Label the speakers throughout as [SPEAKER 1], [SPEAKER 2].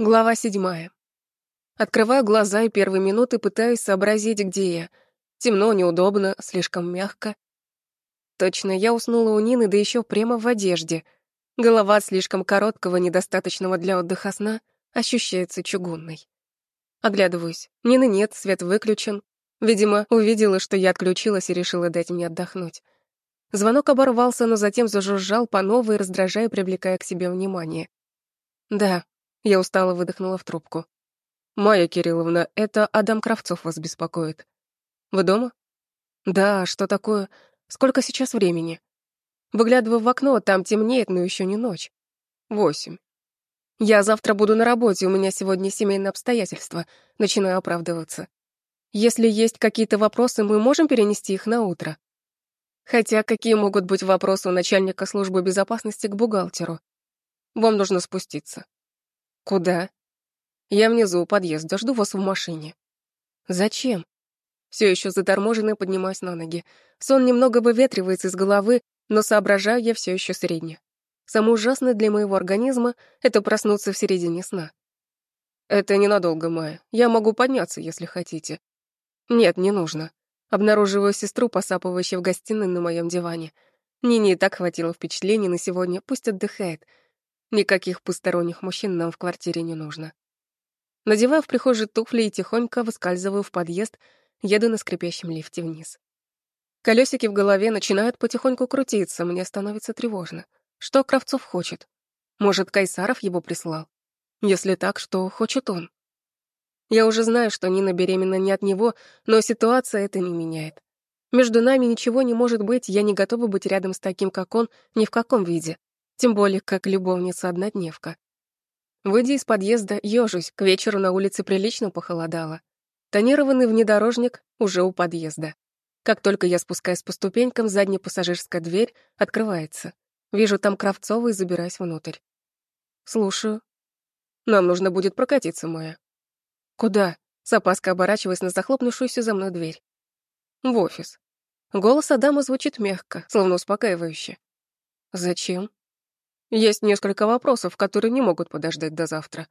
[SPEAKER 1] Глава седьмая. Открываю глаза и первые минуты пытаюсь сообразить, где я. Темно, неудобно, слишком мягко. Точно, я уснула у Нины, да еще прямо в одежде. Голова слишком короткого, недостаточного для отдыха сна ощущается чугунной. Оглядываюсь. Нины нет, свет выключен. Видимо, увидела, что я отключилась и решила дать мне отдохнуть. Звонок оборвался, но затем зажужжал по новой, раздражая, привлекая к себе внимание. Да, я устало выдохнула в трубку. «Майя Кирилловна, это Адам Кравцов вас беспокоит. Вы дома?» «Да, что такое? Сколько сейчас времени?» Выглядываю в окно, там темнеет, но еще не ночь. Восемь. Я завтра буду на работе, у меня сегодня семейные обстоятельства. Начинаю оправдываться. Если есть какие-то вопросы, мы можем перенести их на утро. Хотя какие могут быть вопросы у начальника службы безопасности к бухгалтеру? Вам нужно спуститься. «Куда?» «Я внизу у подъезда, жду вас в машине». «Зачем?» Все еще заторможенно поднимаюсь на ноги. Сон немного выветривается из головы, но соображаю я все еще средне. Самое ужасное для моего организма — это проснуться в середине сна. Это ненадолго, Майя. Я могу подняться, если хотите. Нет, не нужно. Обнаруживаю сестру, посапывающую в гостиной на моем диване. Нине и так хватило впечатлений на сегодня, пусть отдыхает. Никаких посторонних мужчин нам в квартире не нужно. Надеваю в прихожей туфли и тихонько выскальзываю в подъезд, еду на скрипящем лифте вниз. Колесики в голове начинают потихоньку крутиться, мне становится тревожно. Что Кравцов хочет? Может, Кайсаров его прислал? Если так, что хочет он? Я уже знаю, что Нина беременна не от него, но ситуация это не меняет. Между нами ничего не может быть, я не готова быть рядом с таким, как он, ни в каком виде тем более как любовница-однодневка. Выйдя из подъезда, ёжусь, к вечеру на улице прилично похолодало. Тонированный внедорожник уже у подъезда. Как только я спускаюсь по ступенькам, задняя пассажирская дверь открывается. Вижу там Кравцова и забираюсь внутрь. Слушаю. Нам нужно будет прокатиться, Майя. Куда? С опаской оборачиваясь на захлопнувшуюся за мной дверь. В офис. Голос Адама звучит мягко, словно успокаивающе. Зачем? Есть несколько вопросов, которые не могут подождать до завтра.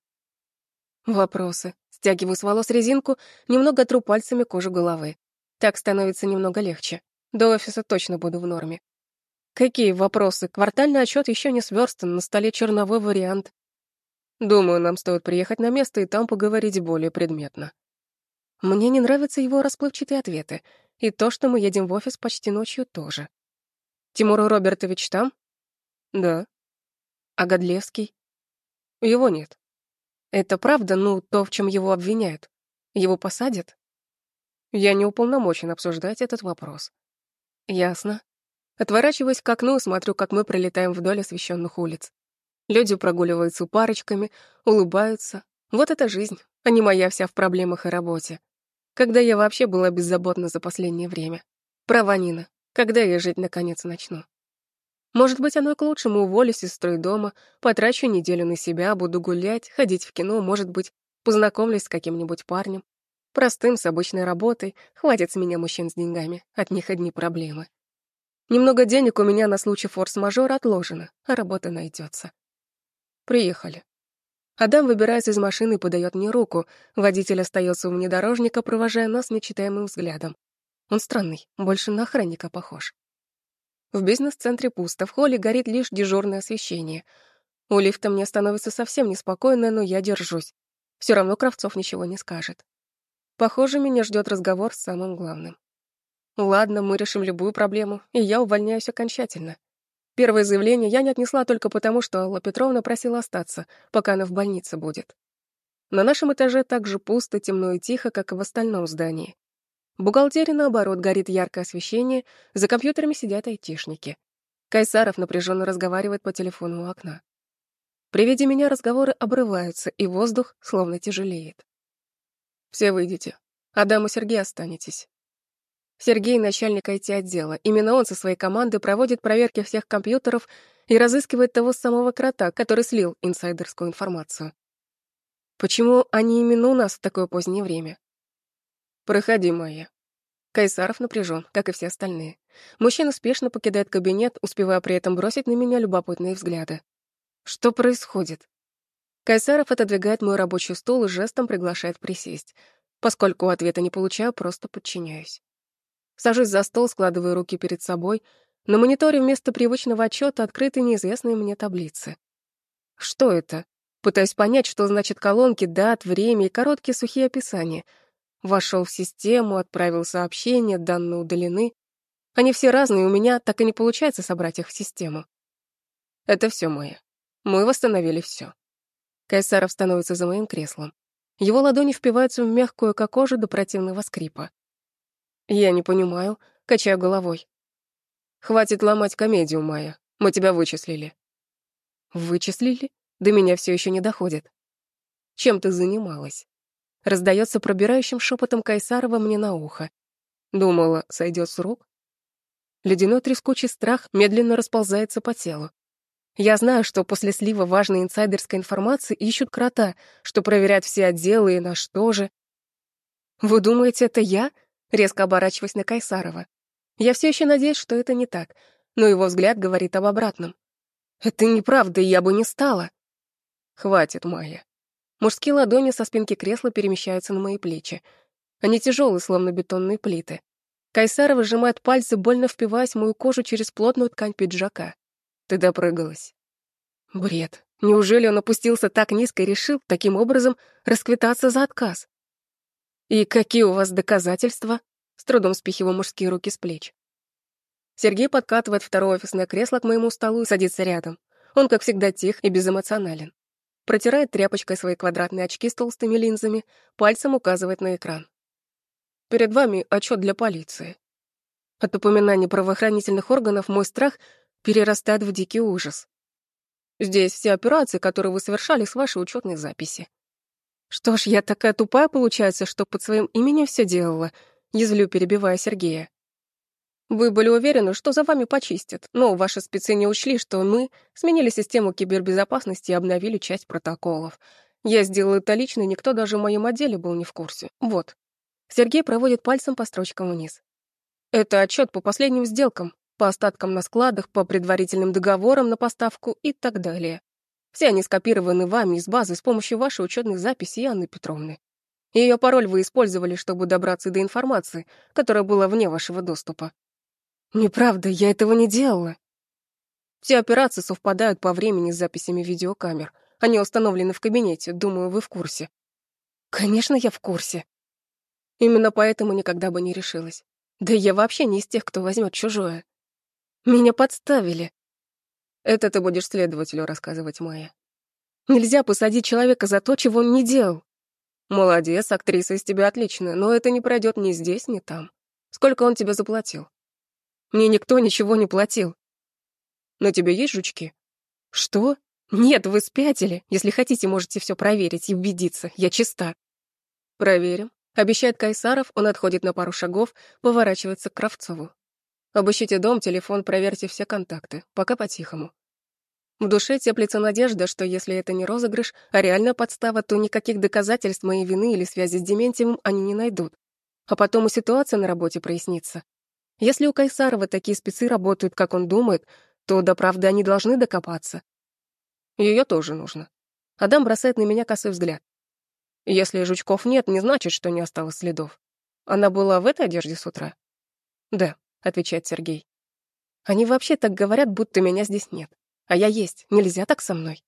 [SPEAKER 1] Вопросы. Стягиваю с волос резинку, немного тру пальцами кожу головы. Так становится немного легче. До офиса точно буду в норме. Какие вопросы? Квартальный отчет еще не сверстан, на столе черновой вариант. Думаю, нам стоит приехать на место и там поговорить более предметно. Мне не нравятся его расплывчатые ответы, и то, что мы едем в офис почти ночью, тоже. Тимур Робертович там? Да. А Годлевский? Его нет. Это правда, ну, то, в чем его обвиняют. Его посадят? Я не уполномочен обсуждать этот вопрос. Ясно. Отворачиваясь к окну, смотрю, как мы пролетаем вдоль освещенных улиц. Люди прогуливаются парочками, улыбаются. Вот это жизнь, а не моя вся в проблемах и работе. Когда я вообще была беззаботна за последнее время. Права Нина. Когда я жить наконец начну? Может быть, оно к лучшему уволюсь из дома, потрачу неделю на себя, буду гулять, ходить в кино, может быть, познакомлюсь с каким-нибудь парнем. Простым, с обычной работой, хватит с меня мужчин с деньгами, от них одни проблемы. Немного денег у меня на случай форс-мажора отложено, а работа найдется. Приехали. Адам выбирается из машины и подает мне руку. Водитель остается у внедорожника, провожая нас нечитаемым взглядом. Он странный, больше на охранника похож. В бизнес-центре пусто, в холле горит лишь дежурное освещение. У лифта мне становится совсем неспокойно, но я держусь. Все равно Кравцов ничего не скажет. Похоже, меня ждет разговор с самым главным. Ладно, мы решим любую проблему, и я увольняюсь окончательно. Первое заявление я не отнесла только потому, что Алла Петровна просила остаться, пока она в больнице будет. На нашем этаже так же пусто, темно и тихо, как и в остальном здании. В наоборот, горит яркое освещение, за компьютерами сидят айтишники. Кайсаров напряженно разговаривает по телефону у окна. При виде меня разговоры обрываются, и воздух словно тяжелеет. «Все выйдете. Адам и Сергей останетесь». Сергей — начальник IT-отдела. Именно он со своей командой проводит проверки всех компьютеров и разыскивает того самого крота, который слил инсайдерскую информацию. Почему они именно у нас в такое позднее время? «Проходи, Майя». Кайсаров напряжен, как и все остальные. Мужчина спешно покидает кабинет, успевая при этом бросить на меня любопытные взгляды. Что происходит? Кайсаров отодвигает мой рабочий стол и жестом приглашает присесть. Поскольку ответа не получаю, просто подчиняюсь. Сажусь за стол, складываю руки перед собой. На мониторе вместо привычного отчета открыты неизвестные мне таблицы. Что это? Пытаюсь понять, что значит колонки, дат, время и короткие сухие описания. Вошел в систему, отправил сообщение, данные удалены. Они все разные, у меня так и не получается собрать их в систему. Это все мое. Мы восстановили все. Кайсаров становится за моим креслом. Его ладони впиваются в мягкую, как кожа, до противного скрипа. Я не понимаю, качаю головой. Хватит ломать комедию, Майя. Мы тебя вычислили. Вычислили? До меня все еще не доходит. Чем ты занималась? Раздается пробирающим шепотом Кайсарова мне на ухо. Думала, сойдет с рук? Ледяной трескучий страх медленно расползается по телу. Я знаю, что после слива важной инсайдерской информации ищут крота, что проверяют все отделы и на что же. Вы думаете, это я? Резко оборачиваясь на Кайсарова. Я все еще надеюсь, что это не так, но его взгляд говорит об обратном. Это неправда, я бы не стала. Хватит, Майя. Мужские ладони со спинки кресла перемещаются на мои плечи. Они тяжелые, словно бетонные плиты. Кайсарова сжимает пальцы, больно впиваясь в мою кожу через плотную ткань пиджака. Ты допрыгалась. Бред. Неужели он опустился так низко и решил таким образом расквитаться за отказ? И какие у вас доказательства? С трудом спихиваю мужские руки с плеч. Сергей подкатывает второе офисное кресло к моему столу и садится рядом. Он, как всегда, тих и безэмоционален. Протирает тряпочкой свои квадратные очки с толстыми линзами, пальцем указывает на экран. Перед вами отчет для полиции. От упоминания правоохранительных органов мой страх перерастает в дикий ужас. Здесь все операции, которые вы совершали с вашей учетной записи. Что ж, я такая тупая, получается, что под своим именем все делала, язвлю, перебивая Сергея. Вы были уверены, что за вами почистят, но ваши спецы не учли, что мы сменили систему кибербезопасности и обновили часть протоколов. Я сделал это лично, никто даже в моем отделе был не в курсе. Вот. Сергей проводит пальцем по строчкам вниз. Это отчет по последним сделкам, по остаткам на складах, по предварительным договорам на поставку и так далее. Все они скопированы вами из базы с помощью вашей учетной записи Анны Петровны. Ее пароль вы использовали, чтобы добраться до информации, которая была вне вашего доступа. Неправда, я этого не делала. Все операции совпадают по времени с записями видеокамер. Они установлены в кабинете, думаю, вы в курсе. Конечно, я в курсе. Именно поэтому никогда бы не решилась. Да я вообще не из тех, кто возьмет чужое. Меня подставили. Это ты будешь следователю рассказывать, Майя. Нельзя посадить человека за то, чего он не делал. Молодец, актриса из тебя отличная, но это не пройдет ни здесь, ни там. Сколько он тебе заплатил? Мне никто ничего не платил. На тебе есть жучки? Что? Нет, вы спятили. Если хотите, можете все проверить и убедиться. Я чиста. Проверим. Обещает Кайсаров, он отходит на пару шагов, поворачивается к Кравцову. Обыщите дом, телефон, проверьте все контакты. Пока по-тихому. В душе теплится надежда, что если это не розыгрыш, а реальная подстава, то никаких доказательств моей вины или связи с Дементьевым они не найдут. А потом и ситуация на работе прояснится. Если у Кайсарова такие спецы работают, как он думает, то до правды они должны докопаться. Ее тоже нужно. Адам бросает на меня косой взгляд. Если жучков нет, не значит, что не осталось следов. Она была в этой одежде с утра? Да. — отвечает Сергей. «Они вообще так говорят, будто меня здесь нет. А я есть, нельзя так со мной».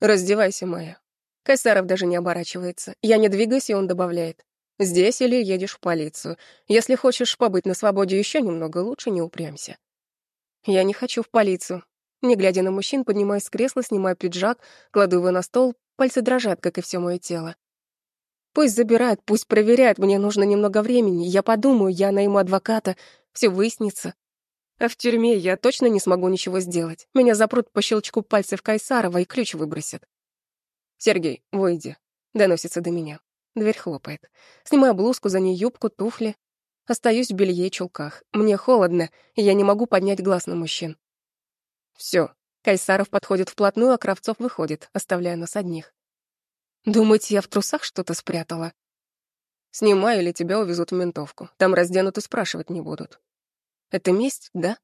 [SPEAKER 1] «Раздевайся, Майя». Кайсаров даже не оборачивается. Я не двигаюсь, и он добавляет. «Здесь или едешь в полицию. Если хочешь побыть на свободе еще немного, лучше не упрямься». «Я не хочу в полицию». Не глядя на мужчин, поднимаюсь с кресла, снимаю пиджак, кладу его на стол, пальцы дрожат, как и все мое тело. Пусть забирают, пусть проверяют, мне нужно немного времени, я подумаю, я найму адвоката, все выяснится. А в тюрьме я точно не смогу ничего сделать. Меня запрут по щелчку пальцев Кайсарова и ключ выбросят. «Сергей, выйди», — доносится до меня. Дверь хлопает. Снимаю блузку, за ней юбку, туфли. Остаюсь в белье и чулках. Мне холодно, и я не могу поднять глаз на мужчин. Все. Кайсаров подходит вплотную, а Кравцов выходит, оставляя нас одних. Думаете, я в трусах что-то спрятала? Снимаю или тебя увезут в ментовку. Там разденут и спрашивать не будут. Это месть, да?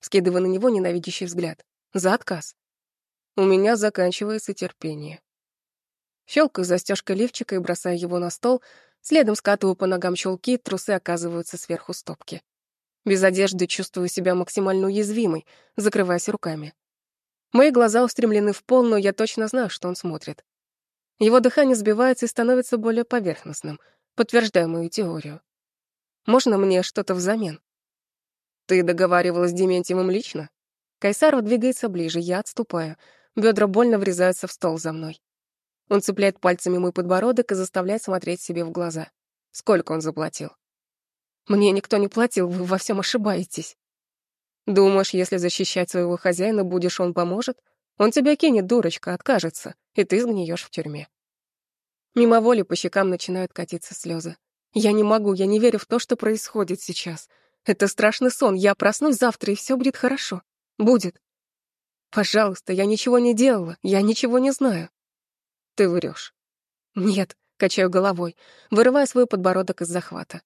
[SPEAKER 1] Скидывая на него ненавидящий взгляд. За отказ. У меня заканчивается терпение. Щелкаю застежкой лифчика и бросаю его на стол, следом скатываю по ногам чулки, трусы оказываются сверху стопки. Без одежды чувствую себя максимально уязвимой, закрываясь руками. Мои глаза устремлены в пол, но я точно знаю, что он смотрит. Его дыхание сбивается и становится более поверхностным, подтверждая мою теорию. Можно мне что-то взамен? Ты договаривалась с Дементьевым лично? Кайсаров двигается ближе, я отступаю. Бедра больно врезаются в стол за мной. Он цепляет пальцами мой подбородок и заставляет смотреть себе в глаза. Сколько он заплатил? Мне никто не платил, вы во всем ошибаетесь. Думаешь, если защищать своего хозяина будешь, он поможет? Он тебя кинет, дурочка, откажется, и ты сгниешь в тюрьме. Мимо воли по щекам начинают катиться слезы. Я не могу, я не верю в то, что происходит сейчас. Это страшный сон, я проснусь завтра, и все будет хорошо. Будет. Пожалуйста, я ничего не делала, я ничего не знаю. Ты врешь. Нет, качаю головой, вырывая свой подбородок из захвата.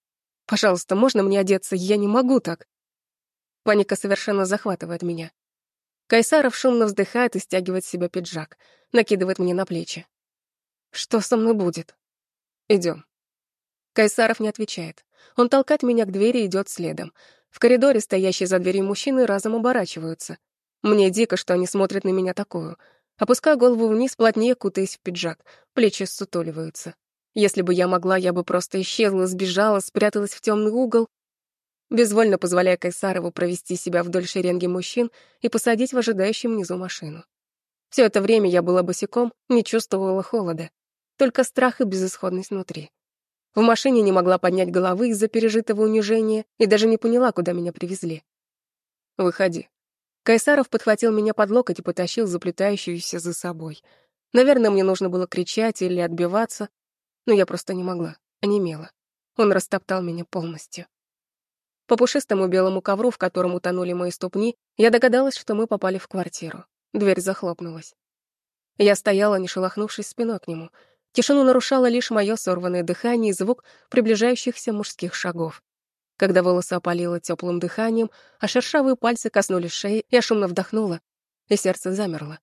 [SPEAKER 1] Пожалуйста, можно мне одеться? Я не могу так. Паника совершенно захватывает меня. Кайсаров шумно вздыхает и стягивает с себя пиджак, накидывает мне на плечи. Что со мной будет? Идем. Кайсаров не отвечает. Он толкает меня к двери и идет следом. В коридоре стоящие за дверью мужчины разом оборачиваются. Мне дико, что они смотрят на меня такую. Опускаю голову вниз, плотнее кутаясь в пиджак. Плечи ссутуливаются. Если бы я могла, я бы просто исчезла, сбежала, спряталась в темный угол, безвольно позволяя Кайсарову провести себя вдоль шеренги мужчин и посадить в ожидающем внизу машину. Все это время я была босиком, не чувствовала холода, только страх и безысходность внутри. В машине не могла поднять головы из-за пережитого унижения и даже не поняла, куда меня привезли. «Выходи». Кайсаров подхватил меня под локоть и потащил заплетающуюся за собой. Наверное, мне нужно было кричать или отбиваться, но я просто не могла, онемела. Он растоптал меня полностью. По пушистому белому ковру, в котором утонули мои ступни, я догадалась, что мы попали в квартиру. Дверь захлопнулась. Я стояла, не шелохнувшись спиной к нему. Тишину нарушало лишь мое сорванное дыхание и звук приближающихся мужских шагов. Когда волосы опалило теплым дыханием, а шершавые пальцы коснулись шеи, я шумно вдохнула, и сердце замерло.